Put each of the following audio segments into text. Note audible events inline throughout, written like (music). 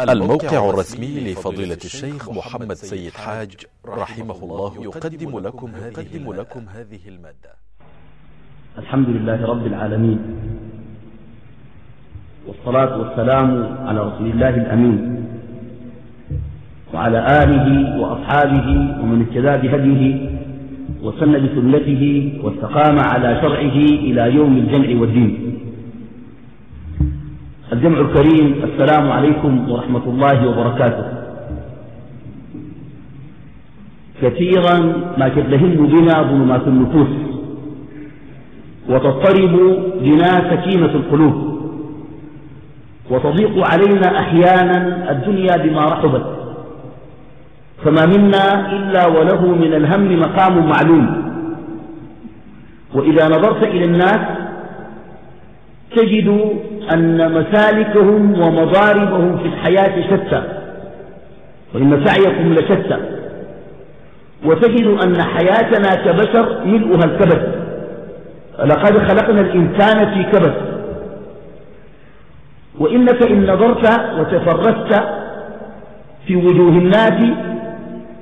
الموقع الرسمي لفضيلة الشيخ محمد سيد حاج رحمه الله يقدم لكم هذه, لكم هذه المادة. الحمد لله رب العالمين. والصلاة والسلام على رسول الله الأمين. وعلى آله وأصحابه ومن اهتدى بهديه وسن بسنته واستقام على شرعه إلى يوم الجمع والدين. الجمع الكريم السلام عليكم ورحمة الله وبركاته. كثيرا ما تدهن بنا ظلمات النفوس وتضطرب بنا سكينة القلوب وتضيق علينا أحيانا الدنيا بما رحبت. فما منا إلا وله من الهم مقام معلوم. وإذا نظرت إلى الناس تجد أن مسالكهم ومضاربهم في الحياة شتى وإن سعيكم لشتى. وتجد أن حياتنا كبشر ملؤها الكبد. لقد خلقنا الإنسان في كبد. وإنك إن نظرت وتفرست في وجوه الناس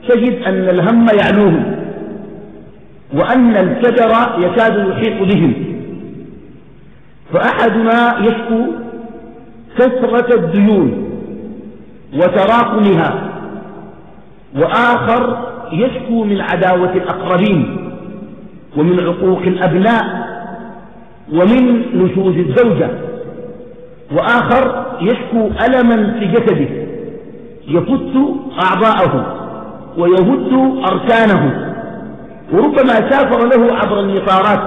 تجد أن الهم يعلوهم وأن الكدر يكاد يحيط بهم. فأحدنا يشكو كثرة الديون وتراكمها وآخر يشكو من عداوة الأقربين ومن عقوق الأبناء ومن نشوز الزوجة وآخر يشكو ألما في جسده يفت أعضاءه ويهد أركانه وربما سافر له عبر المطارات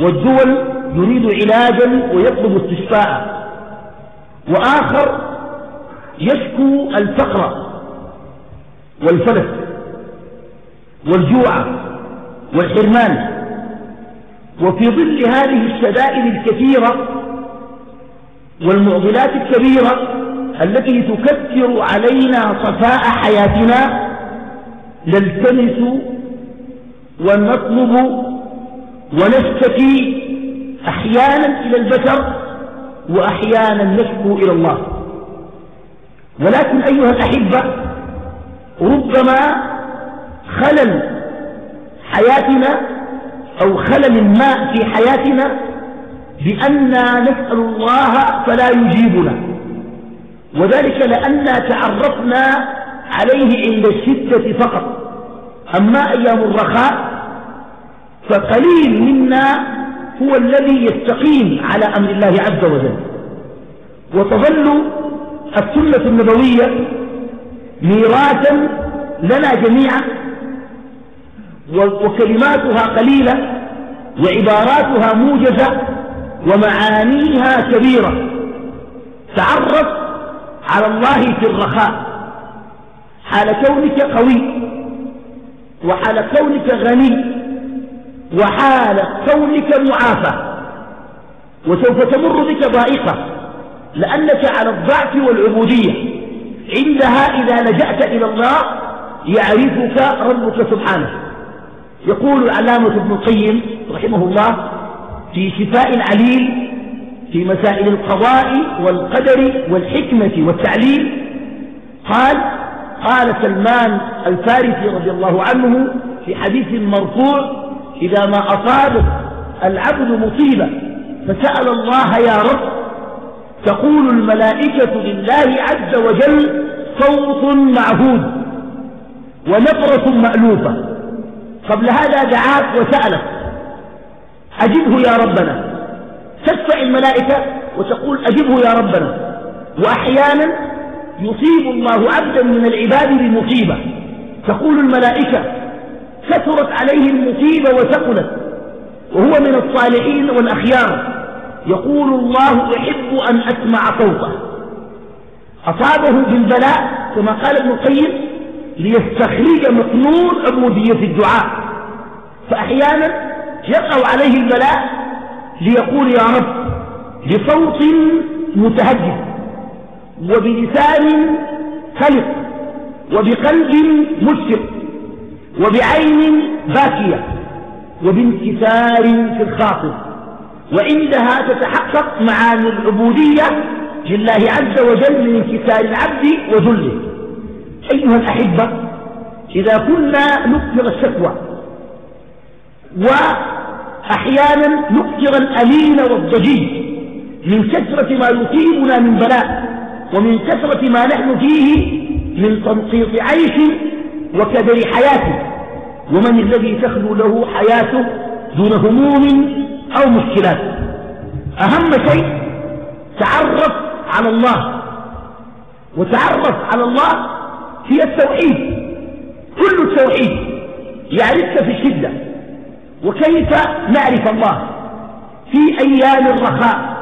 والدول يريد علاجا ويطلب استشفاء. وآخر يشكو الفقر والفلس والجوع والحرمان. وفي ظل هذه الشدائد الكثيرة والمعضلات الكبيرة التي تكثر علينا صفاء حياتنا نلتمس ونطلب ونشتكي أحيانا إلى البشر وأحيانا نشكو إلى الله. ولكن أيها الأحبة ربما خلل حياتنا أو خلل ما في حياتنا بأننا نسأل الله فلا يجيبنا. وذلك لأننا تعرفنا عليه عند الشدة فقط. أما أيام الرخاء فقليل منا هو الذي يستقيم على أمر الله عز وجل. وتظل السنة النبوية ميراثا لنا جميعا وكلماتها قليلة وعباراتها موجزة ومعانيها كبيرة. تعرف على الله في الرخاء. حال كونك قوي وحال كونك غني وحال كونك معافى وسوف تمر بك ضائقة لأنك على الضعف والعبودية. عندها إذا لجأت إلى الله يعرفك ربك سبحانه. يقول العلامة ابن القيم رحمه الله في شفاء العليل في مسائل القضاء والقدر والحكمة والتعليل قال قال سلمان الفارسي رضي الله عنه في حديث مرفوع إذا ما أصابت العبد مصيبة فسأل الله يا رب. تقول الملائكة لله عز وجل صوت معهود ونبرة مألوفة. قبل هذا دعاك وسألك. أجبه يا ربنا. تدفع الملائكة وتقول أجبه يا ربنا. وأحيانا يصيب الله عبدا من العباد بمصيبة. تقول الملائكة كثرت عليه المصيبة وثقلت. وهو من الصالحين والأخيار. يقول الله أحب أن أسمع صوته. أصابه بالبلاء كما قال ابن القيم ليستخرج مكنون عبودية الدعاء. فأحيانا يقع عليه البلاء ليقول يا رب بصوت متهجد وبلسان خلق وبقلب مشفق. وبعين باكية وبانكسار في الخاطر وعندها تتحقق معاني العبودية لله عز وجل من انكسار العبد وذله. أيها الأحبة إذا كنا نكثر الشكوى وأحيانا نكثر الألين والضجيج من كثرة ما يصيبنا من بلاء ومن كثرة ما نحن فيه من تنقيط عيش وكدر حياة ومن الذي تخلو له حياته دون هموم أو مشكلات. أهم شيء تعرف على الله وتعرف على الله هي التوحيد. كل التوحيد يعرفك في الشدة وكيف نعرف الله؟ في أيام الرخاء.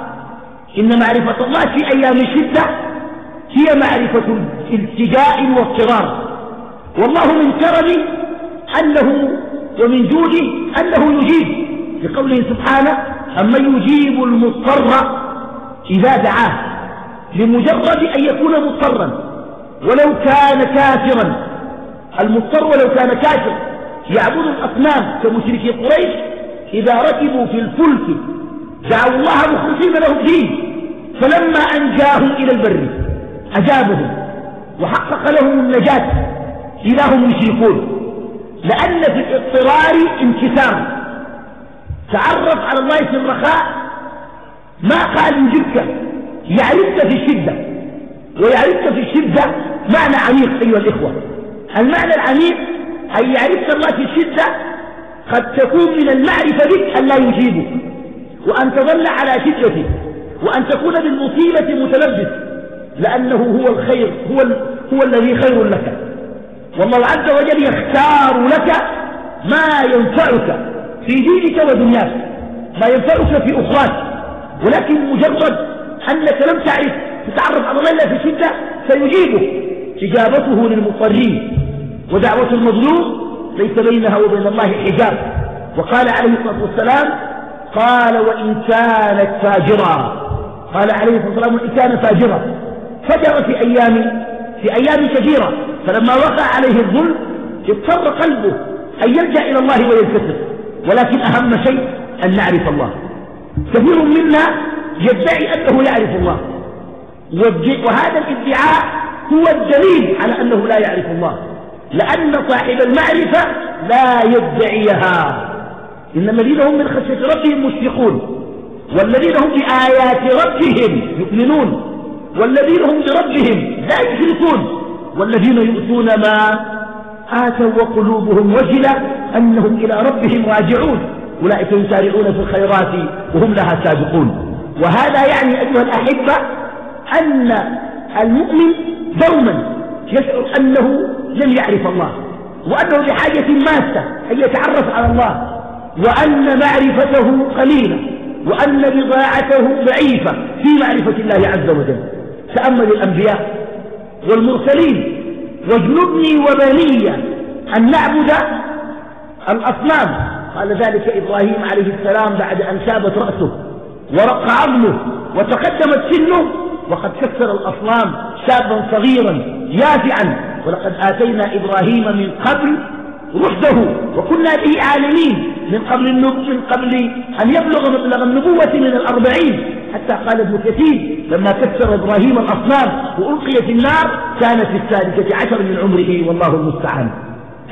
إن معرفة الله في أيام الشدة هي معرفة التجاء واضطرار والله من كرمه أنه ومن جوده أنه يجيب لقوله سبحانه أما يجيب المضطر إذا دعاه لمجرد أن يكون مضطرا ولو كان كافرا. المضطر ولو كان كافر. يعبد الأصنام كمشركي قريش إذا ركبوا في الفلك دعوا الله مخلصين له الدين فلما أنجاهم إلى البر أجابهم وحقق لهم النجاة. إذا هم يشركون. لأن في الاضطرار انكسار. تعرف على الله في الرخاء ما قال يجبك يعرفك في الشدة. ويعرفك في الشدة معنى عميق أيها الإخوة. المعنى العميق أن يعرفك الله في الشدة قد تكون من المعرفة بك أن لا يجيبك وأن تظل على شدته. وأن تكون بالمصيبة متلبس. لأنه هو الخير هو, هو الذي خير لك. والله عز وجل يختار لك ما ينفعك في دينك ودنياك ما ينفعك في أخراك ولكن مجرد أنك لم تعرف تتعرف على الله إلا في شدة سيجيبك إجابته للمضطرين ودعوة المظلوم ليس بينها وبين الله حجاب. وقال عليه الصلاة والسلام قال وإن كانت فاجرة. قال عليه الصلاة والسلام وإن كان فاجرة. فجر في أيام في أيام كثيرة. فلما وقع عليه الظلم اضطر قلبه أن يلجأ إلى الله ويلتفت. ولكن أهم شيء أن نعرف الله. كثير منا يدعي أنه يعرف الله. وهذا الادعاء هو الدليل على أنه لا يعرف الله. لأن صاحب المعرفة لا يدعيها. إن الذين هم من خشية ربهم مشفقون. والذين هم بآيات ربهم يؤمنون. والذين هم بربهم لا يشركون. والذين يؤتون ما آتوا وقلوبهم وجلة أنهم إلى ربهم راجعون. أولئك يسارعون في الخيرات وهم لها سابقون. وهذا يعني أيها الأحبة أن المؤمن دوما يشعر أنه لم يعرف الله وأنه بحاجة ماسة أن يتعرف على الله وأن معرفته قليلة وأن بضاعته ضعيفة في معرفة الله عز وجل. تأمل الأنبياء والمرسلين واجنبني وبني أن نعبد الأصنام. قال ذلك إبراهيم عليه السلام بعد أن شابت رأسه ورق عظمه وتقدمت سنه. وقد كسر الأصنام شابا صغيرا يافعا. ولقد آتينا إبراهيم من قبل رشده وكنا به عالمين. من قبل من قبل أن يبلغ مبلغ النبوة من الأربعين. حتى قال ابن كثير لما كسر إبراهيم الأصنام وألقي في النار كان في السادسة عشر من عمره والله المستعان.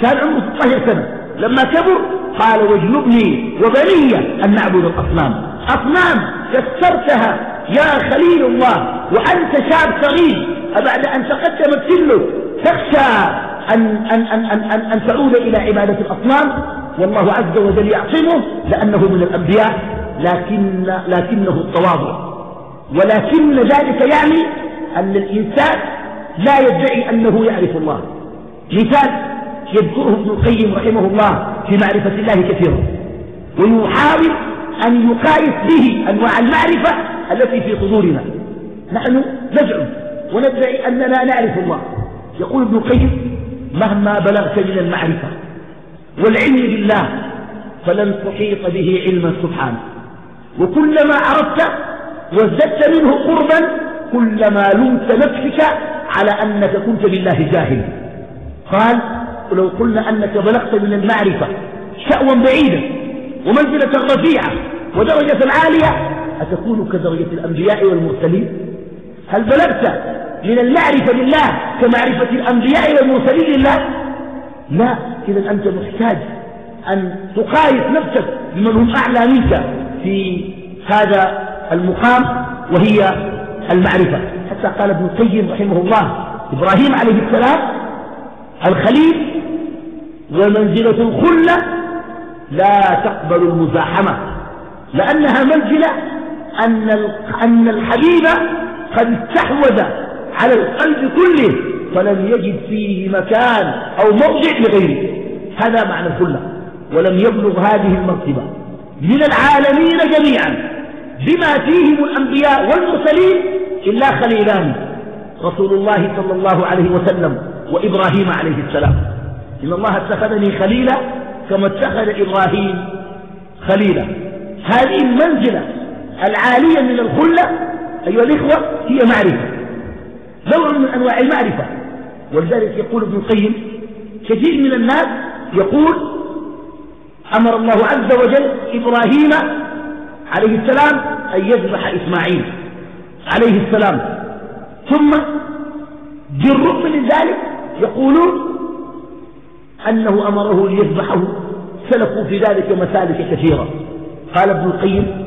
كان عمره 16 سنة. لما كبر قال واجنبني وبني أن نعبد الأصنام. أصنام كسرتها يا خليل الله وأنت شاب صغير. أبعد أن تقدمت سنه تخشى أن, أن, أن, أن, أن, أن تعود إلى عبادة الأصنام. والله عز وجل يعصمه لأنه من الأنبياء. لكن لكنه التواضع. ولكن ذلك يعني أن الإنسان لا يدعي أنه يعرف الله. مثال يذكره ابن القيم رحمه الله في معرفة الله كثيرا. ويحاول أن يقايس به أنواع المعرفة التي في صدورنا نحن نزعم وندعي أننا نعرف الله. يقول ابن القيم مهما بلغت من المعرفة والعلم بالله فلن تحيط به علما سبحانه. وكلما عرفت وازددت منه قربا كلما لمت نفسك على أنك كنت بالله جاهل. قال ولو قلنا أنك بلغت من المعرفة شأوا بعيدا ومنزلة رفيعة ودرجة عالية أتكون كدرجة الأنبياء والمرسلين؟ هل بلغت من المعرفة لله كمعرفة الأنبياء والمرسلين لله؟ لا إذا أنت محتاج أن تقايس نفسك بمن هم أعلى منك في هذا المقام وهي المعرفة. حتى قال ابن القيم رحمه الله إبراهيم عليه السلام الخليل ومنزلة الخلة لا تقبل المزاحمة لأنها منزلة أن أن الحبيب قد استحوذ على القلب كله فلم يجد فيه مكان أو موضع لغيره. هذا معنى الخلة ولم يبلغ هذه المرتبة من العالمين جميعا بما فيهم الأنبياء والمرسلين إلا خليلان رسول الله صلى الله عليه وسلم وإبراهيم عليه السلام. إن الله اتخذني خليلا كما اتخذ إبراهيم خليلا. هذه المنزلة العالية من الخلة أيها الإخوة هي معرفة نوع من أنواع المعرفة. ولذلك يقول ابن القيم كثير من الناس يقول أمر الله عز وجل إبراهيم عليه السلام أن يذبح إسماعيل عليه السلام. ثم بالرغم من ذلك يقولون أنه أمره ليذبحه. سلكوا في ذلك مسالك كثيرة. قال ابن القيم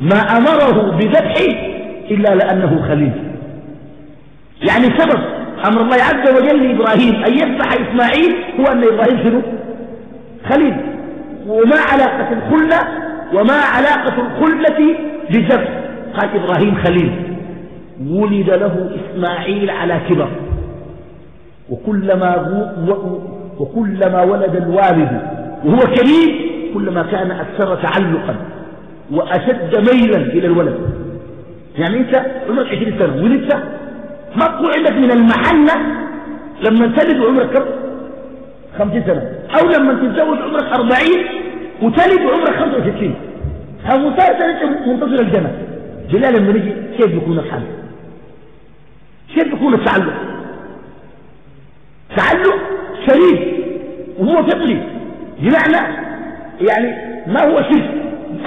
ما أمره بذبحه إلا لأنه خليل. يعني سبب أمر الله عز وجل لإبراهيم أن يذبح إسماعيل هو أن إبراهيم شنو؟ خليل. وما علاقة الخلة وما علاقة الخلة بالذبح قال إبراهيم خليل ولد له إسماعيل على كبر. وكلما, وكلما ولد الوالد وهو كبير كلما كان أكثر تعلقا وأشد ميلا إلى الولد. يعني أنت عمرك 20 سنة ولدت ما تقول عندك من المحنة لما تلد وعمرك كم؟ 50 سنة. أو لما تتزوج عمرك 40 وتلد وعمرك 65 أو مسافر أنت منتظر الجنة. بالله لما نجي كيف بيكون الحال؟ كيف بيكون التعلق؟ تعلق شريف وهو فطري بمعنى يعني ما هو شرك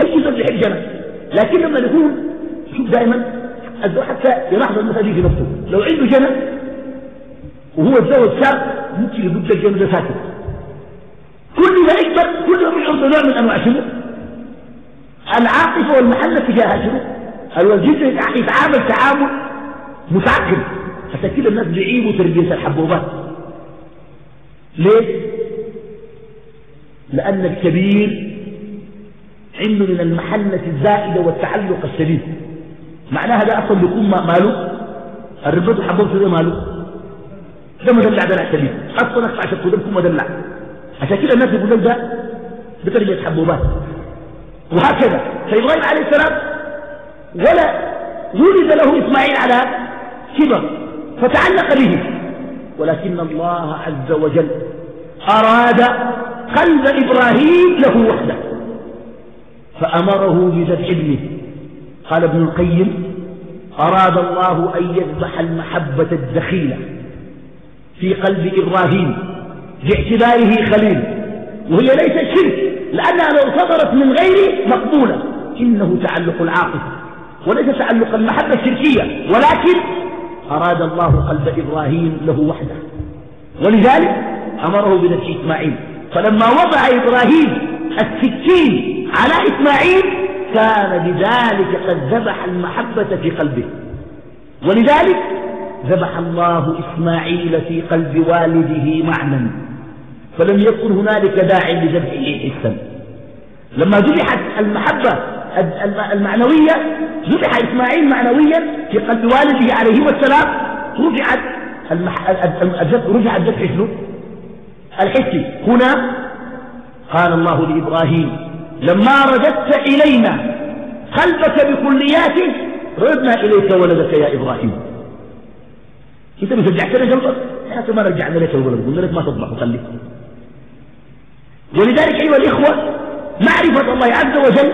أي ذنب يحب جنة لكن لما يكون شوف دائما حتى يلاحظ المسألة في نفسه لو عنده جنة وهو تزوج شاب يبدأ الجنة ده ساكت كل ما يكبر كل ما يشعر نوع من أنواع شنو العاطفة والمحنة تجاه شنو الوالدين يتعامل تعامل متعقد؟ حتى كده الناس بيعيبوا تربية الحبوبات. ليه؟ لأن الكبير عنده من المحنة الزائدة والتعلق الشديد. معناها ده أصلا بيكون ماله؟ الربط حبوب شنو ماله؟ ده مدلع دلع شديد أصلا أقطع عشان ده بيكون مدلع عشان كده الناس يقول ده بتربية حبوبات. وهكذا. فإبراهيم عليه السلام ولا ولد له إسماعيل على كبر. فتعلق به. ولكن الله عز وجل أراد قلب إبراهيم له وحده. فأمره بذبح ابنه. قال ابن القيم أراد الله أن يذبح المحبة الدخيلة. في قلب إبراهيم باعتباره خليل. وهي ليست شرك لأنها لو صدرت من غيره مقبولة. إنه تعلق العاطفة وليس تعلق المحبة الشركية. ولكن أراد الله قلب إبراهيم له وحده. ولذلك أمره بنفس إسماعيل. فلما وضع إبراهيم السكين على إسماعيل كان بذلك قد ذبح المحبة في قلبه. ولذلك ذبح الله إسماعيل في قلب والده معنى فلم يكن هنالك داع لذبحه حسا لما ذبحت المحبة المعنوية ذبح إسماعيل معنويا في قلب والده عليه السلام رجعت رجع الذبح شنو؟ الحسي. هنا قال الله لإبراهيم لما رددت إلينا قلبك بكلياته ردنا إليك ولدك يا إبراهيم. انت رجعت لنا قلبك إحنا ما رجعنا لك الولد قلنا لك ما تطبخ وخليك. ولذلك أيها الإخوة معرفة الله عز وجل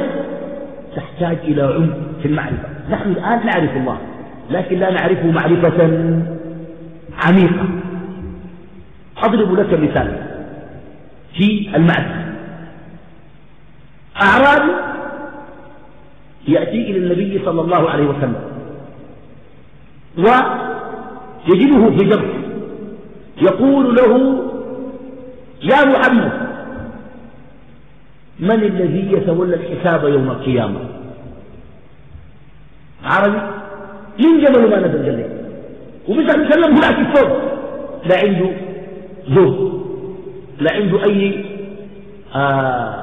تحتاج إلى عمق في المعرفة. نحن الآن نعرف الله لكن لا نعرفه معرفة عميقة. أضرب لك مثال في المعرفة. أعرابي يأتي إلى النبي صلى الله عليه وسلم ويجده في درس يقول له يا محمد من الذي يتولى الحساب يوم القيامة؟ عربي من جمل ما نزل جلي ومثل مسلم هناك الفوق لا عنده زوج لا عنده أي آه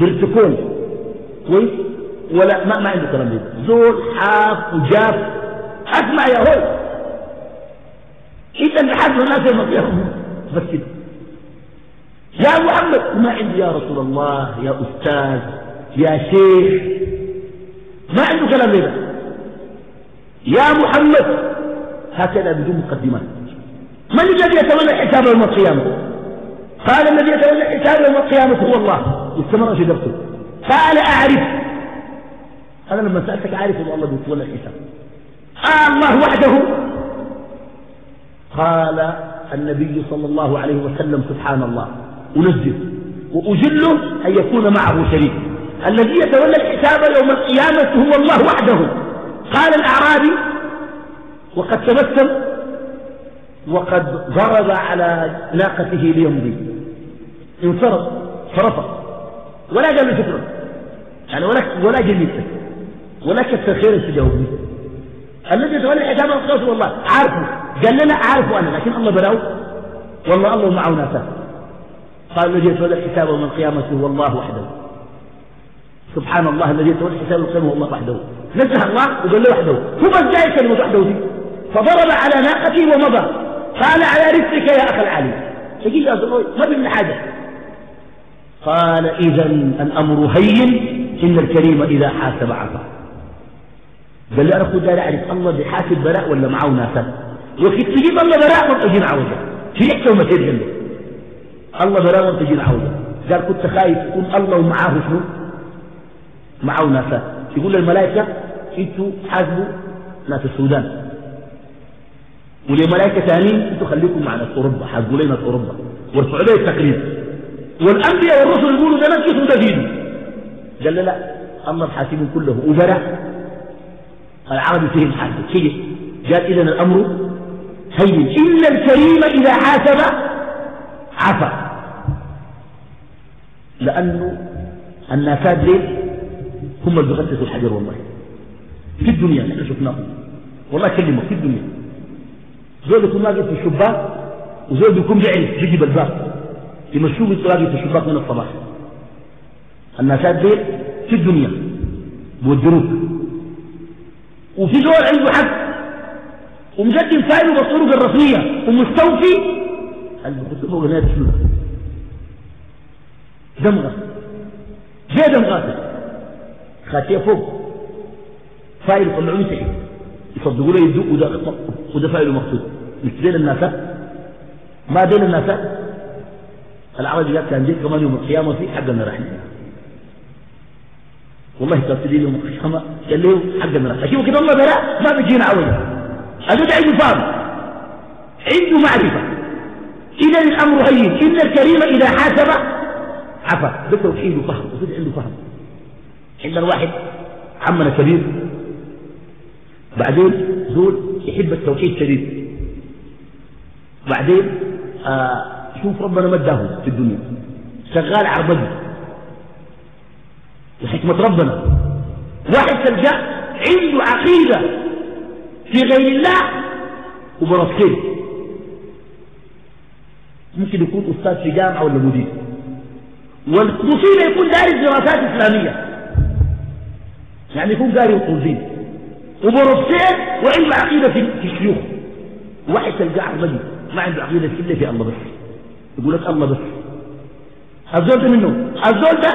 برتكون كويس ولا ما, ما عنده كلام زول حاف وجاف اسمع يا هو حاسب الناس يوم القيامه بس كده يا محمد ما عندي يا رسول الله يا أستاذ يا شيخ. ما عنده كلام ده يا محمد هكذا بدون مقدمات. من الذي يتولى الحساب يوم القيامة؟ قال الذي يتولى الحساب يوم القيامة هو الله. واستمر في درسه قال أعرف. أنا لما سألتك عارف أن الله بيتولى الحساب آه الله وحده. قال النبي صلى الله عليه وسلم سبحان الله أنزل وأجله أن يكون معه شريك. الذي يتولى الحساب يوم القيامة هو الله وحده. قال الأعرابي وقد تبسم وقد ضرب على ناقته ليمضي. انصرف صرفه ولا قال شكرا يعني ولا ولا جميل ولا كثر خير تجاوبني الذي يتولى الحساب الخاص والله عارفه. قال لنا عارفه أنا لكن الله بلاو والله الله معه ناسا قال الذي يتولى الحساب يوم القيامة هو الله وحده. سبحان الله الذي يتولى الحساب القيامة هو الله وحده. نزه الله وقال له وحده. هو بس جاي كلمة وحده دي. فضرب على ناقته ومضى. قال على رزقك يا أخ العلي. تجي يا ما بين حاجة. قال إذا الأمر هين. إن الكريم إذا حاسب عفا. قال لي أنا داري أعرف الله بحاسب براء ولا معه ناسا وكنت تجيب الله براء وانت عوزة في إحكى ومسير جنة الله براء وانت تجي عوزة قال كنت خايف. يكون الله ومعاه شنو معه ناسا. يقول للملائكة أنتوا حاسبوا ناس السودان. ولملائكة ثانيين إنتوا خليكم مع ناس أوروبا. حاسبوا لنا أوروبا. وارفعوا لي التقرير. والأنبياء والرسل يقولوا ده نفسه ده دينه قال لا الله الحاكم كله أجرة العربي فيه الحاسب شيء. قال إذا الأمر هين إلا الكريم إذا حاسب عفا لأنه الناسات ليه؟ هم اللي بيغسسوا الحجر والله في الدنيا نحن شفناهم. والله كلمه في الدنيا. زول يكون واقف في الشباك وزول بيكون بيعرف بيجيب الباب يمشوه بالتراجي في الشباك من الصباح. الناسات دي في الدنيا. بودروك. وفي دول عنده حق. ومقدم فايله بالطرق الرسمية ومستوفي. اللي بيكتبوا غنية شنو؟ دمغة جاء دمغة خاتيه فوق. فايل طلعوا تحت. يصدقوا له يدوق وده خطأ. وده فايله مقصود. مش دين الناسات ما دين الناسات العربي قال كان جيت كمان يوم القيامة في حقنا رحمه والله ترتدي لهم الخشمة قال له حق المرأة أشوف كده الله بلا ما بيجينا عوضة أجد عنده فاهم عنده معرفة. إذا الأمر هين إن الكريم إذا حاسب عفا. بتوحيد وفهم وصدق عنده فهم. عندنا واحد عمنا كبير. بعدين زول يحب التوحيد شديد. بعدين آه شوف ربنا مداه في الدنيا. شغال عربجي لحكمة ربنا. واحد تلقاه عنده عقيدة. في غير الله. وبرسكين ممكن يكون أستاذ في جامعة ولا مدير. والمصيبة يكون دارس دراسات إسلامية يعني يكون قاري وقوزين وبرسكين وعنده عقيدة في الشيوخ. واحد تلقاه عربجي ما عنده عقيدة إلا في الله بس. يقول لك الله بس. الزول ده منه الزول ده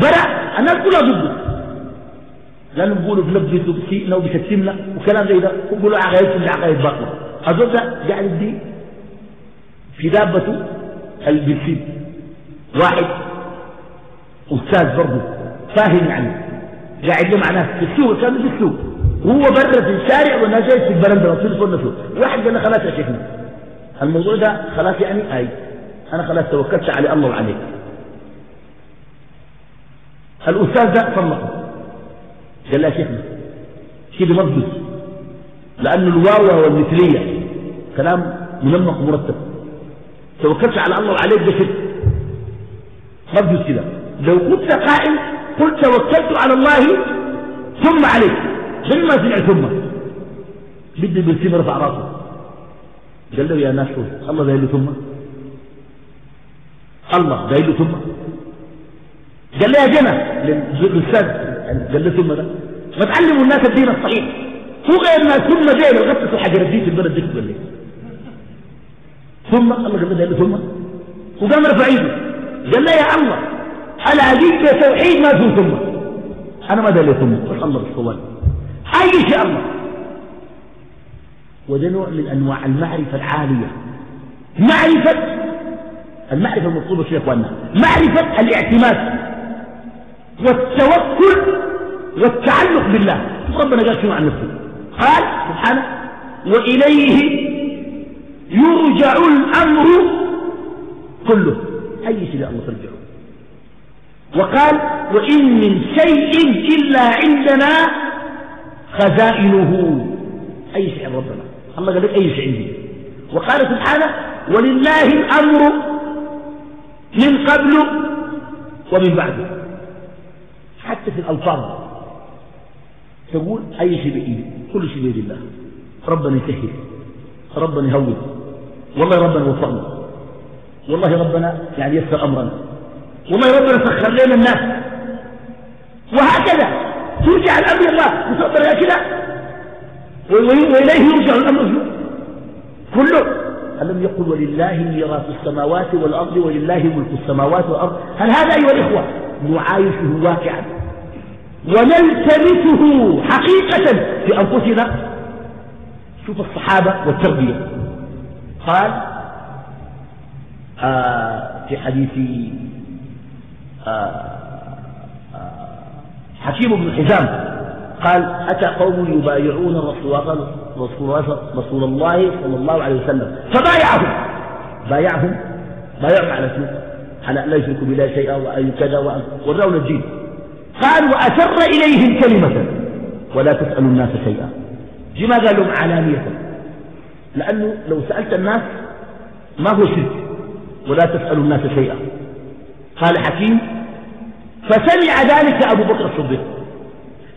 برا. الناس كلها ضده. لأنه بيقولوا بنبذ بسيئنا وبشتمنا وكلام زي ده وبيقولوا عقائد كل عقائد باطله الزول ده قاعد يدي في دابته البنسين واحد أستاذ برضه فاهم يعني. قاعد له مع ناس في السوق كان في السوق. وهو برا في الشارع والناس جاي في البرندة وفي الفرن واحد قال له خلاص يا شيخنا. الموضوع ده خلاص يعني آي. أنا خلاص توكلت على الله وعليك. الأستاذ ده طلقه قال لا شيخنا كده مضبط لأن الواو والمثلية كلام منمق مرتب. توكلت على الله وعليك ده ما بجوز كده. لو كنت قائل قلت توكلت على الله ثم عليك. ما سمع ثم؟ بدي بالسيم رفع راسه قال له يا ناس الله ده ثم؟ الله ده ثم؟ قال له يا جنى للاستاذ قال ثم ده ما تعلموا الناس الدين الصحيح. هو غير ما ثم ده لو غطت الحجر الدين في البلد دي قال ثم الله قال له ثم. وقام رفع إيده. قال له يا الله أنا أجيب توحيد ما في ثم؟ أنا ما دلي ثم. بس الله بالصواب اي شيء الله. وده نوع من أنواع المعرفة العالية. معرفة المعرفة المطلوبة يا إخواننا. معرفة الاعتماد. والتوكل والتعلق بالله. ربنا قال شنو عن نفسه؟ قال سبحانه وإليه يرجع الأمر كله. أي شيء الله ترجعه. وقال وإن من شيء إلا عندنا خزائنه. أي شيء ربنا. الله قال لك أي شيء عندي. وقال سبحانه ولله الأمر من قبل ومن بعد حتى في الألفاظ. تقول أي شيء بإيدي كل شيء بيد الله. ربنا يسهل ربنا يهون والله ربنا وفقنا. والله ربنا يعني يسر أمرنا. والله ربنا سخر لنا الناس. وهكذا. ترجع الأمر الله وتقدر كده. وإليه يرجع الأمر. كله. ألم يقل ولله ميراث السماوات والأرض ولله ملك السماوات والأرض؟ هل هذا أيها الإخوة؟ نعايشه واقعا. ونلتمسه حقيقة في أنفسنا. شوف الصحابة والتربية. قال آه في حديث آه، آه، حكيم بن حزام قال أتى قوم يبايعون رسول رسول, رسول الله صلى الله عليه وسلم فبايعهم. بايعهم؟ بايعهم على شنو؟ على لا يشركوا بالله شيئا وأن كذا وراون الدين قال وأسر إليهم كلمة. ولا تسألوا الناس شيئا. لما قال لهم علانية؟ لأنه لو سألت الناس ما هو شرك. ولا تسألوا الناس شيئا. قال حكيم فسمع ذلك أبو بكر الصديق.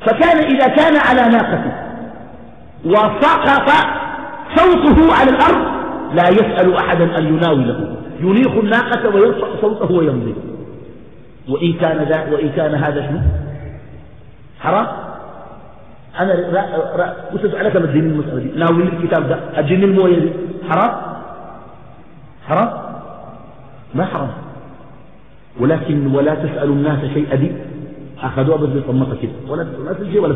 فكان إذا كان على ناقته وسقط صوته على الأرض لا يسأل أحدا أن يناوله. ينيخ الناقة ويرفع صوته ويمضي وإن كان, ذا وإن كان هذا شنو؟ حرام؟ أنا أسأل عليك ما تجيني المسألة دي؟ ناولي الكتاب ده. أجيني الموية حرام؟ حرام؟ ما حرام. ولكن ولا تسأل الناس شيئا دي. أخذوها بس بطمطة كده. ولا تسأل شيء ولا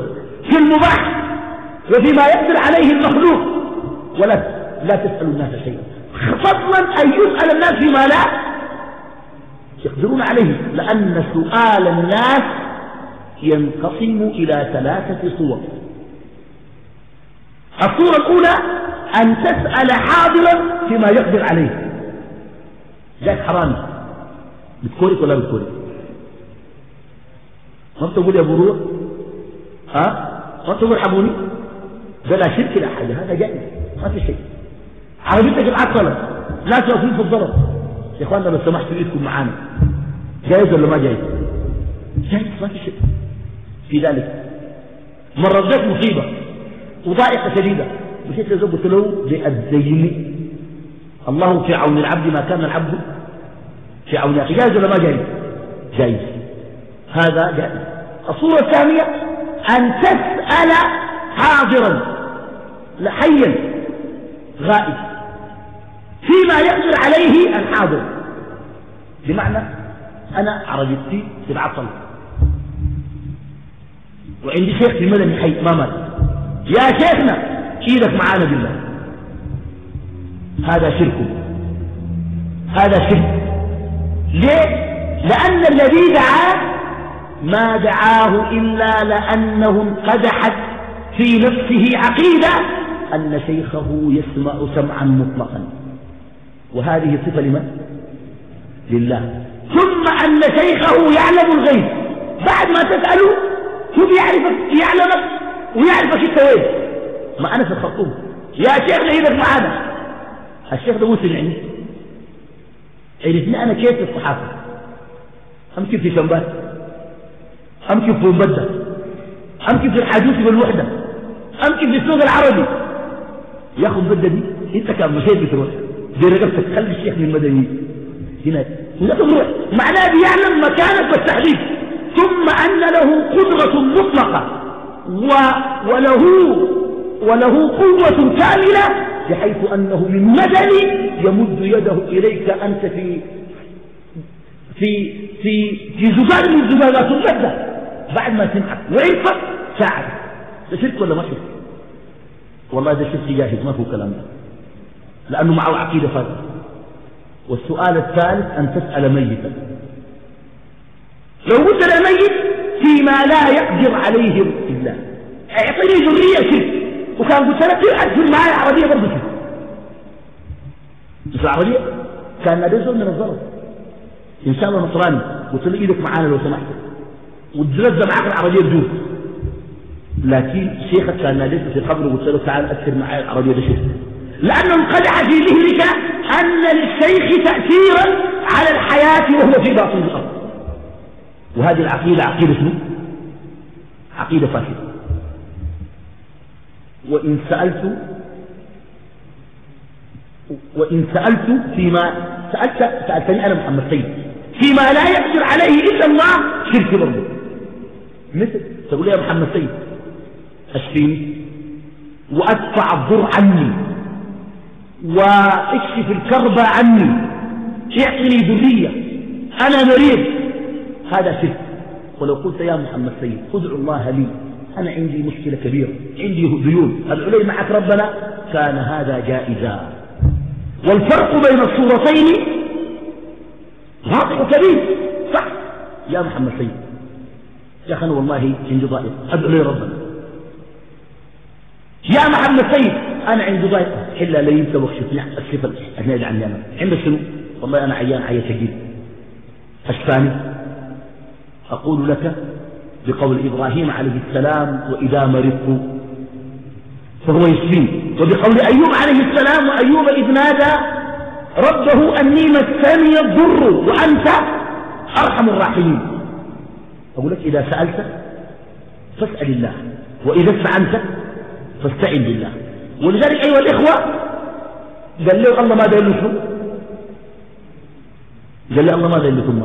في المباح! وفيما يقدر عليه المخلوق! ولا لا تسأل الناس شيئا. فضلا أن يسأل الناس فيما لا يقدرون عليه لأن سؤال الناس ينقسم إلى ثلاثة صور. الصورة الأولى أن تسأل حاضرا فيما يقدر عليه. ذاك حرامي. بتكورك ولا بتكورك؟ ما بتقول يا بروح؟ ها؟ ما بتقول حبوني؟ ده لا شرك لا حاجة هذا جائز ما في شيء. عربيتك العطلة لا توصيل في الضرب. يا اخوانا لو سمحتوا ايدكم معانا. جائز ولا ما جائز جائز ما في شيء. في ذلك. مرة جات مصيبة وضائقة شديدة. مشيت لزوج قلت له بأديني الله في عون العبد ما كان العبد في عون أخي جائز ولا ما جائز جائز هذا جائز. الصورة الثانية أن تسأل حاضرا حيا. غائب. فيما يقدر عليه الحاضر بمعنى أنا عربيتي تتعطل وعندي شيخ في مدني حي ما مات. يا شيخنا إيدك معانا بالله. هذا شرك. هذا شرك. ليه؟ لأن الذي دعاه ما دعاه إلا لأنه انقدحت في نفسه عقيدة أن شيخه يسمع سمعا مطلقا. وهذه صفة لمن؟ لله. ثم أن شيخه يعلم الغيب. بعد ما تسأله هو بيعرفك يعلمك ويعرفك أنت وين. ما أنا في الخرطوم. يا شيخ ليدك معانا؟ الشيخ ده يعني. عرفني أنا كيف في الصحافة؟ أمشي في شمبات أمشي في مبدة أمشي في الحديث والوحدة أمشي في السوق العربي؟ يا أخو مبدة دي أنت كان مشيت بتروح. دي رقبتك خلي الشيخ من مدني. هناك لا تروح معناه بيعلم مكانك بالتحديث ثم أن له قدرة مطلقة. و وله وله قوة كاملة بحيث أنه من مدن يمد يده إليك أنت في في في في زجاج من زجاجات المادة بعد ما سمعك وعرفك ساعد. ده شرك ولا ما شرك؟ والله ده شرك جاهز ما هو كلام ده. لأنه معه عقيدة فاسدة والسؤال الثالث أن تسأل ميتا. لو قلت لميت فيما لا يقدر عليه الله أعطيني ذرية شرك وكان قلت لك أدخل معي عربية برضه شرك مش العربية كان نادي من الظرف إنسان نصراني. قلت له إيدك معانا لو سمحت. وتزلزل معاك العربية بدون. لكن شيخك كان ناديته في القبر وقلت له تعال أكثر معي العربية ده لأنه انقدح في ذهنك أن للشيخ تأثيرا على الحياة وهو في باطن الأرض. وهذه العقيدة عقيدة؟ عقيدة فاسدة. وإن سألت وإن سألت فيما سألت سألتني أنا محمد سيد فيما لا يقدر عليه إلا الله شرك برضه. مثل تقول يا محمد سيد أشفيني وأدفع الضر عني. واكشف الكرب عني. اعطني ذرية. أنا مريض. هذا شرك. ولو قلت يا محمد سيد ادعو الله لي. أنا عندي مشكلة كبيرة. عندي ديون. ادعو لي معك ربنا؟ كان هذا جائزا. والفرق بين الصورتين واضح كبير. صح. يا محمد سيد. يا أخي والله عندي ضائق. ادعو لي ربنا؟ يا محمد سيد. أنا عندي ضائق إلا لا ينسى واكشف لي الصفة أثناء عني أنا عندك شنو؟ والله أنا عيان عيا شديد. الثاني أقول لك بقول إبراهيم عليه السلام وإذا مرضت فهو يشفين وبقول أيوب عليه السلام وأيوب إذ نادى ربه أني مسني الضر وأنت أرحم الراحمين. أقول لك إذا سألت فاسأل الله وإذا استعنت فاستعن بالله. ولذلك أيها الإخوة قال له الله ما دين شنو قال لي الله ما دين لكم؟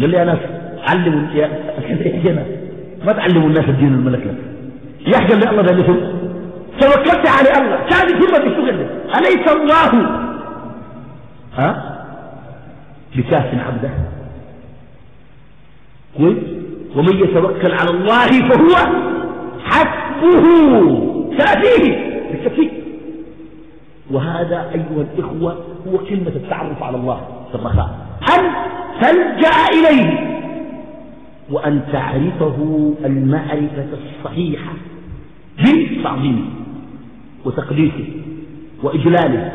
قال لي أنا علموا يا ما تعلموا الناس الدين الملك لك يحجب لي الله دين لكم؟ توكلت على الله. كان ثم بشغل أليس الله؟ ها؟ بكاف عبده. كويس ومن يتوكل على الله فهو حسبه كافيه بالتكفير وهذا أيها الإخوة هو كلمة التعرف على الله في الرخاء. أن تلجأ إليه؟ وأن تعرفه المعرفة الصحيحة بتعظيمه وتقديسه وإجلاله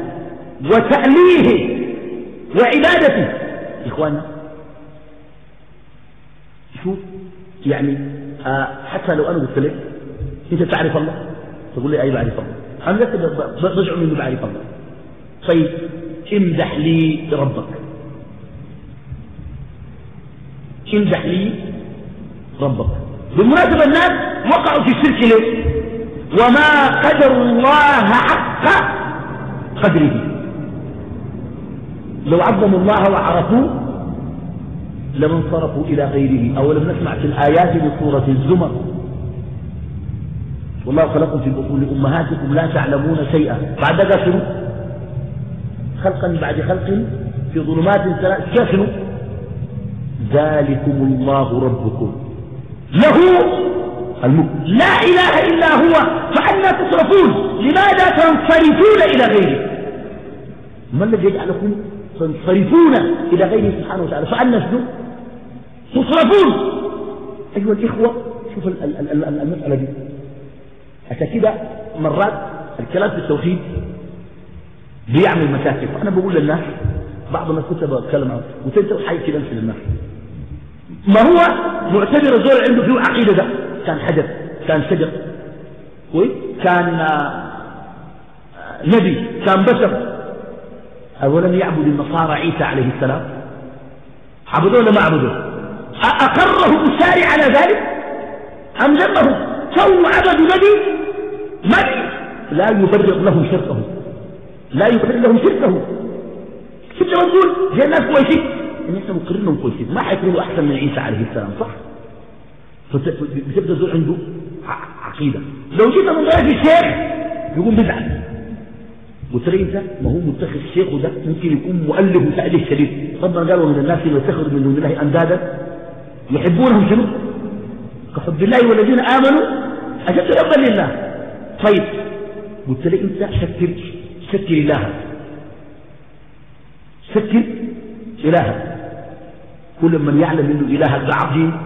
وتأليه وعبادته. إخوانا شوف يعني آه حتى لو أنا قلت لك أنت تعرف الله؟ تقول لي أي بعرف الله أنا لست بزعم أني بعرف الله طيب امدح لي ربك. امدح لي ربك. بالمناسبة الناس وقعوا في الشرك ليه؟ وما قدر الله حق قدره. لو عظموا الله وعرفوه لما انصرفوا إلى غيره. أو لم نسمع في الآيات بصورة الزمر. والله خلقكم في بطون أمهاتكم لا تعلمون شيئا. بعد ذلك شنو؟ خلقا بعد خلق في ظلمات ثلاث شنو؟ ذلكم الله ربكم. له الملك. لا إله إلا هو فأنا تصرفون. لماذا تنصرفون إلى غيره؟ ما الذي يجعلكم تنصرفون إلى غيره سبحانه وتعالى؟ فأنا شنو؟ تصرفون. أيها الإخوة شوف المسألة دي. عشان كده مرات الكلام في التوحيد بيعمل مشاكل. فأنا بقول للناس بعض الناس كنت بتكلم عنه قلت أنت حي كده للناس. ما هو معتبر الزول عنده فيه عقيدة ده؟ كان حجر كان شجر كويس كان نبي كان بشر. أولم يعبد النصارى عيسى عليه السلام. عبدوه ولا ما عبدوه؟ أقرهم الشارع على ذلك أم ذمهم سووا عبدوا نبي نبي لا يبرر لهم شركه؟ لا يبرر لهم شركه. شفت تقول؟ زي الناس كويسين. الناس مقررهم كويسين. ما حيكونوا أحسن من عيسى عليه السلام صح؟ بتبدأ زول عنده عقيدة. لو جيت من غير الشيخ يقوم بدعة. قلت إنت ما هو متخذ الشيخ ده ممكن يكون مؤلف وتأليف شديد ربنا قال ومن الناس اللي يتخذوا من دون الله أندادا. يحبونهم شنو؟ كحب الله والذين آمنوا. أشد حبا لله. طيب. قلت لي انت شكر شكر إلهك. شكر إلهك. كل من يعلم إنه الهك ده عظيم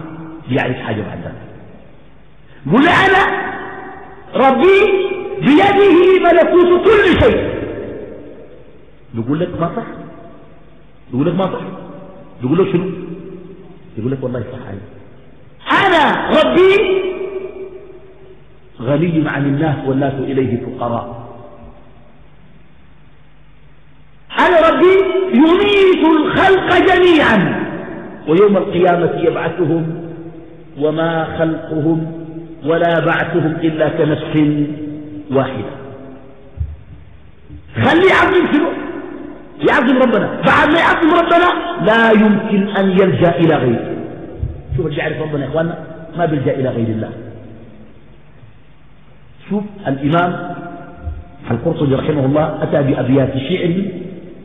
يعرف حاجة بعد ذلك قل أنا ربي بيده ملكوت كل شيء. يقول لك ما صح. يقول لك ما صح. يقول لك شنو؟ يقول لك والله صح. علي أنا ربي غني عن الناس والناس إليه فقراء. أنا ربي يميت الخلق جميعا ويوم القيامة يبعثهم وما خلقهم ولا بعثهم إلا كنفس واحدة. خلي عبد شنو؟ يعظم ربنا. بعد ما يعظم ربنا لا يمكن أن يلجأ إلى غيره. شوف اللي يعرف ربنا يا إخواننا ما بيلجأ إلى غير الله. شوف الإمام القرطبي رحمه الله أتى بأبيات شعر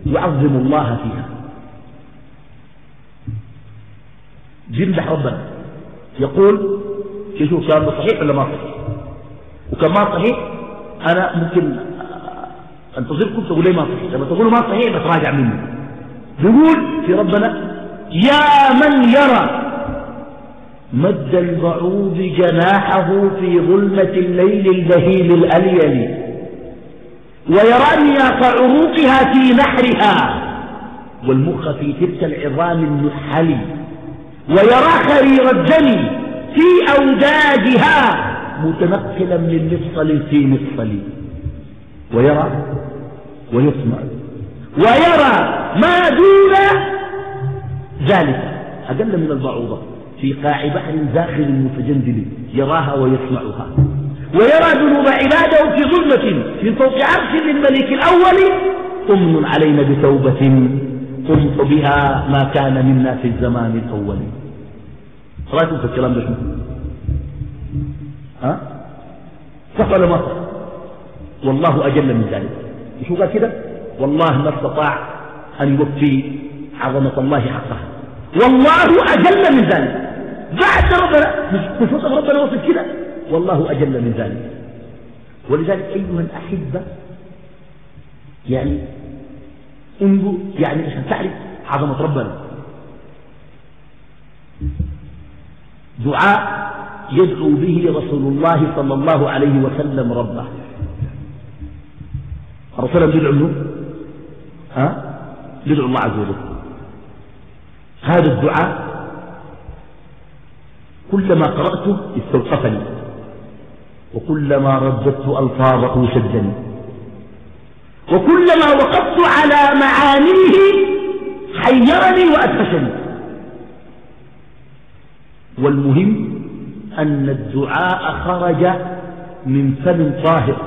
يعظم الله فيها. بيمدح ربنا. يقول شوف كان صحيح ولا ما صحيح؟ وكان ما صحيح أنا ممكن أنتظركم تقول لي ما صحيح. لما تقولوا ما صحيح بتراجع منه بيقول في ربنا يا من يرى مد البعوض جناحه في ظلمة الليل البهيم الأليل. ويرى انياق عروقها في نحرها. والمخ في تلك العظام النحل. ويرى خرير الدم في أوداجها متنقلا من مفصل في مفصل. ويرى ويسمع. ويرى ما دون ذلك. أقل من البعوضة. في قاع بحر زاخر متجندل يراها ويسمعها. ويرى ذنوب عباده في ظلمة من فوق عرش للملك الأول أمن علينا بتوبة قمت بها ما كان منا في الزمان الأول. رأيكم في الكلام ده ها؟ صح ولا ما صح؟ والله أجل من ذلك. شو قال كده؟ والله ما استطاع أن يوفي عظمة الله حقها والله أجل من ذلك. بعد ربنا. مش وصف ربنا وصف كده. والله أجل من ذلك. ولذلك أيها الأحبة يعني انظر يعني عشان تعرف عظمة ربنا. دعاء يدعو به رسول الله صلى الله عليه وسلم ربه. الرسول بيدعو له؟ ها؟ بيدعو الله عز وجل. هذا الدعاء كلما قرأته استوقفني. وكلما رددت ألفاظه شدني وكلما وقفت على معانيه حيرني وأدهشني. والمهم أن الدعاء خرج من فم طاهر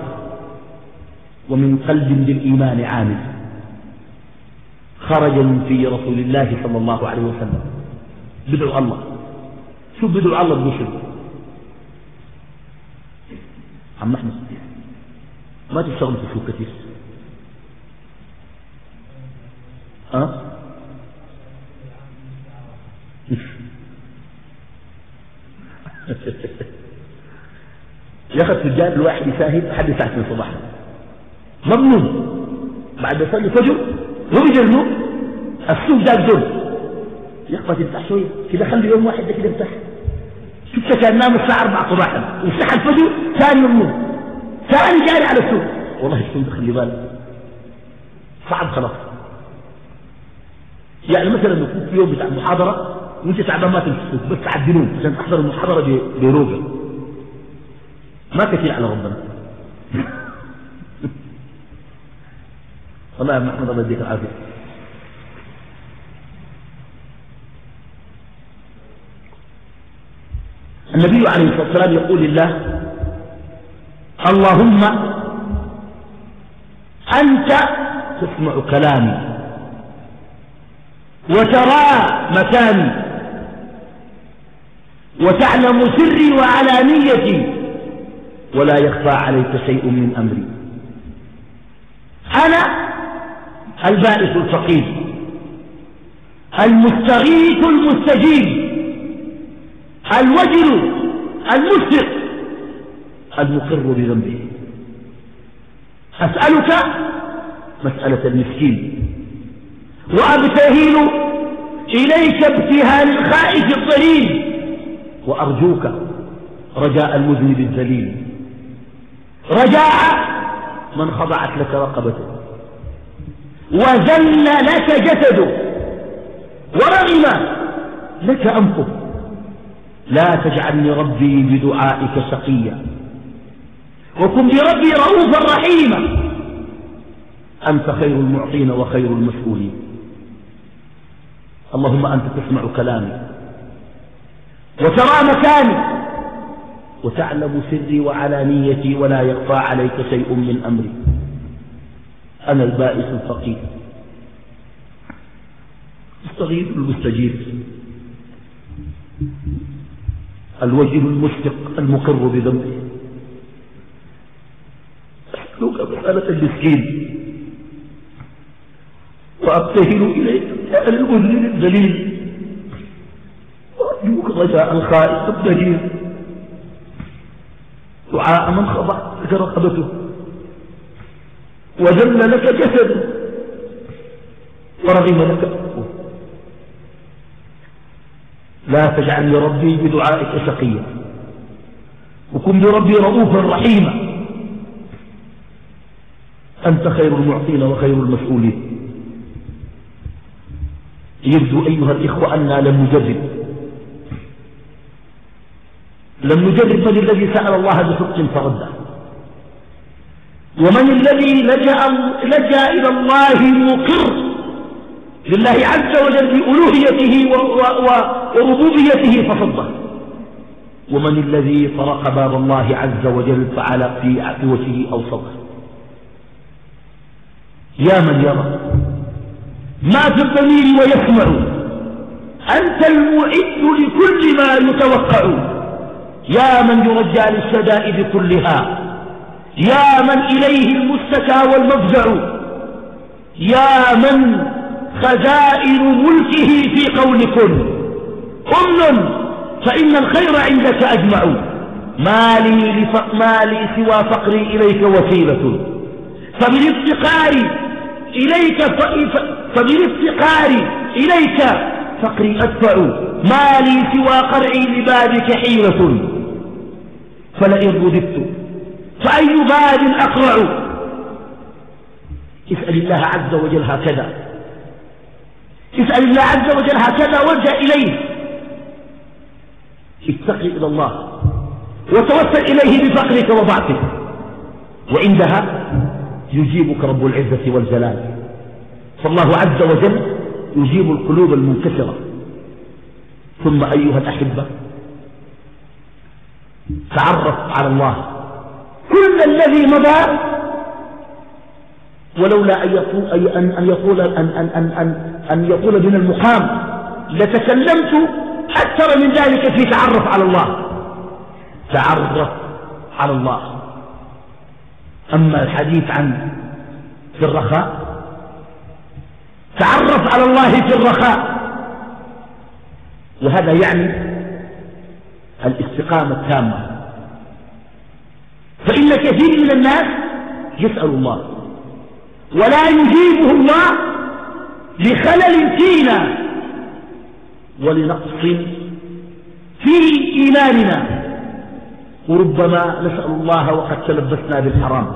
ومن قلب بالإيمان عامل. خرج من في رسول الله صلى الله عليه وسلم. بدعو الله. شو بدعو الله بشر عم احمد ما تشتغل في شو كثير. ها؟ (laughs) ياخذ سجاد الواحد يساهم لحد الساعة 2 صباحا. ممنون. بعد يصلي فجر وبيجي النوم السوق ذاك دول يخبط يفتح شوية كده خلي يوم واحد كده يفتح شفت كان نام الساعة 4 صباحا. وفتح الفجر ثاني يوم ثاني جاري على السوق. والله السوق خلي بالك؟ صعب خلاص. يعني مثلا لو في يوم بتاع محاضرة وأنت تعبان ما تمشي السوق بس تعدلون عشان تحضر المحاضرة بروقه ما كثير على ربنا. (laughs) والله يا محمد الله يديك العافية. النبي عليه الصلاة والسلام يقول لله اللهم أنت تسمع كلامي وترى مكاني وتعلم سري وعلانيتي ولا يخفى عليك شيء من أمري. أنا البائس الفقير المستغيث المستجيب. الوجل المشفق المقر بذنبه. أسألك مسألة المسكين. وأبتهل إليك ابتهال الخائف الضليل وأرجوك رجاء المذنب الذليل رجاء من خضعت لك رقبته. وذل لك جسده. ورغم لك أنفه. لا تجعلني ربي بدعائك شقيا. وكن بربي رؤوفا رحيما. أنت خير المعطين وخير المسؤولين اللهم أنت تسمع كلامي. وترى مكاني. وتعلم سري وعلانيتي ولا يخفى عليك شيء من أمري. أنا البائس الفقير. الصغير المستجيب الوجه المشفق المقر بذنبه. أسألك مسألة المسكين. وأبتهل إليك يا المذنب الذليل وأرجوك رجاء الخائف الدليل دعاء من خضع لك رقبته. وذل لك جسده. ورغم لك لا تجعلني ربي بدعائك شقيا. وكن بربي رؤوفا رحيما. أنت خير المعطين وخير المسؤولين. يبدو أيها الإخوة أننا لم نجرب. لم نجرب من الذي سأل الله بصدق فرده. ومن الذي لجأ, لجأ إلى الله مقر لله عز وجل بألوهيته وربوبيته فصده ومن الذي طرق باب الله عز وجل فعل في وجهه أو صدره يا من يرى ما في الضمير ويسمع. أنت المعد لكل ما يتوقع. يا من يرجى للشدائد كلها. يا من إليه المستكى والمفزع. يا من خزائن ملكه في قول كن. أمن فإن الخير عندك أجمع. ما لي. ما لي سوى فقري إليك وسيلة فبالافتقار إليك ف... فبالافتقار إليك فقري أدفع. ما لي سوى قرعي لبابك حيلة. فلئن رددت فأي باب أقرع؟ اسأل الله عز وجل هكذا. اسأل الله عز وجل هكذا والجأ إليه. اتقي إلى الله وتوسل إليه بفقرك وضعفك. وعندها يجيبك رب العزة والجلال. فالله عز وجل يجيب القلوب المنكسرة. ثم أيها الأحبة تعرف على الله كل الذي مضى. ولولا أن يطول, أن يطول, أن, أن, أن, أن, أن يطول بنا المقام لتكلمت أكثر من ذلك في تعرف على الله. تعرف على الله. أما الحديث عن في الرخاء تعرف على الله في الرخاء. وهذا يعني الاستقامة التامة. فإن كثير من الناس يسأل الله ولا يجيبه الله لخلل فينا ولنقص في إيماننا. وربما نسأل الله وقد تلبسنا بالحرام.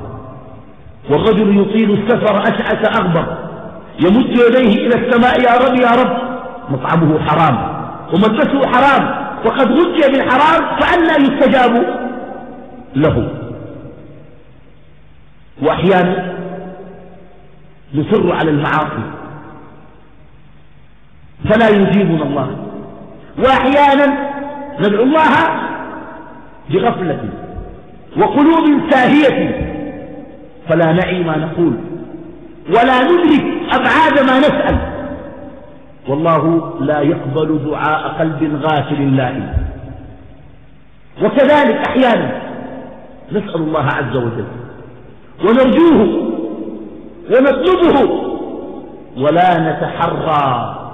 والرجل يطيل السفر أشعث أغبر. يمد يديه إلى السماء يا رب يا رب. مطعمه حرام. وملبسه حرام. وقد غذي بالحرام فأنا يستجاب له. وأحيانا نصر على المعاصي. فلا يجيبنا الله. وأحيانا ندعو الله بغفلة وقلوب ساهية. فلا نعي ما نقول ولا ندرك أبعاد ما نسأل. والله لا يقبل دعاء قلب غافل لائم. وكذلك أحيانا نسأل الله عز وجل ونرجوه ونطلبه ولا نتحرى.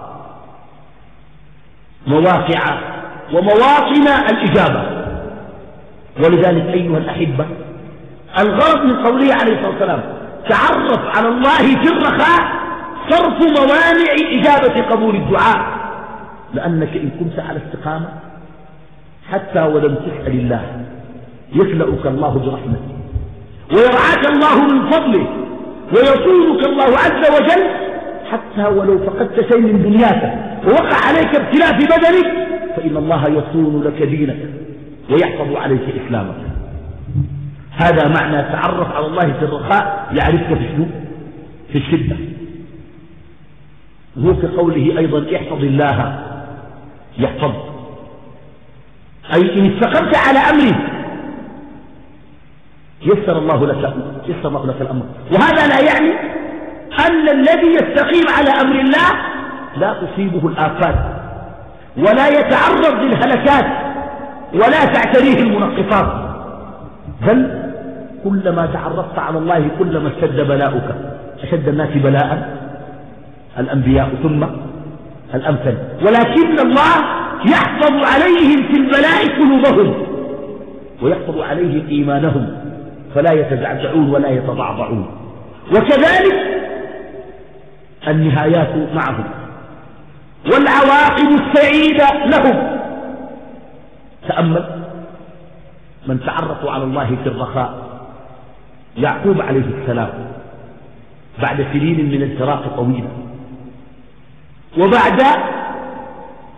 مواقع ومواطن الإجابة. ولذلك أيها الأحبة الغرض من قوله عليه الصلاة والسلام تعرف على الله في الرخاء صرف موانع إجابة قبول الدعاء. لأنك إن كنت على استقامة حتى ولم تسأل الله يخلقك الله برحمته ويرعاك الله من فضله ويصونك الله عز وجل حتى ولو فقدت شيء من دنياك. ووقع عليك ابتلاء في بدنك فإن الله يصون لك دينك ويحفظ عليك إسلامك. هذا معنى تعرف على الله في الرخاء يعرفك في شنو في الشدة. هو في قوله أيضا احفظ الله. يحفظ. أي إن استقمت على أمره يسر الله لك يسر الله لك الأمر. وهذا لا يعني أن الذي يستقيم على أمر الله لا تصيبه الآفات ولا يتعرض للهلكات ولا تعتريه المنقصات بل كلما تعرفت على الله كلما اشتد بلاؤك. أشد الناس بلاء؟ الأنبياء ثم الأمثل. ولكن الله يحفظ عليهم في البلاء قلوبهم ويحفظ عليهم إيمانهم فلا يتزعزعون ولا يتضعضعون. وكذلك النهايات معهم. والعواقب السعيدة لهم. تأمل من تعرفوا على الله في الرخاء. يعقوب عليه السلام بعد سنين من الفراق طويلة وبعد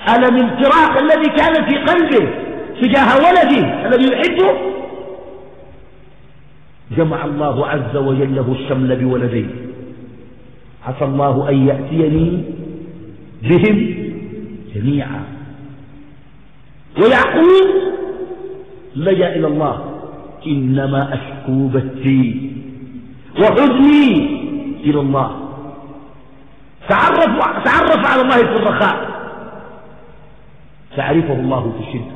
ألم الفراق الذي كان في قلبه تجاه ولده الذي يحبه جمع الله عز وجل له الشمل بولديه. عسى الله أن يأتيني بهم جميعا. ويعقوب لجأ إلى الله. إنما أشكو بثي وحزني إلى الله. تعرف, تعرف على الله في الرخاء. تعرفه الله في الشدة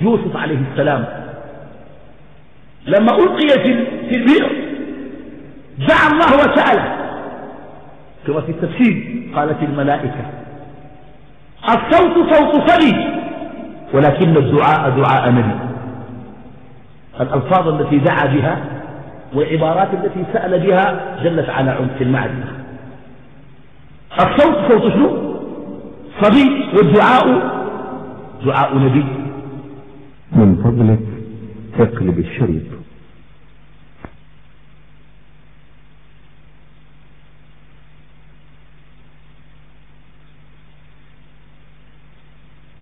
يوسف عليه السلام لما ألقي في البئر دعا الله وسأله. كما في التفسير قالت الملائكة. الصوت صوت صبي ولكن الدعاء دعاء نبي. الألفاظ التي دعا بها والعبارات التي سأل بها دلت على عمق المعرفة الصوت صوت شنو؟ صبي والدعاء دعاء نبي. من فضلك اقلب الشريط.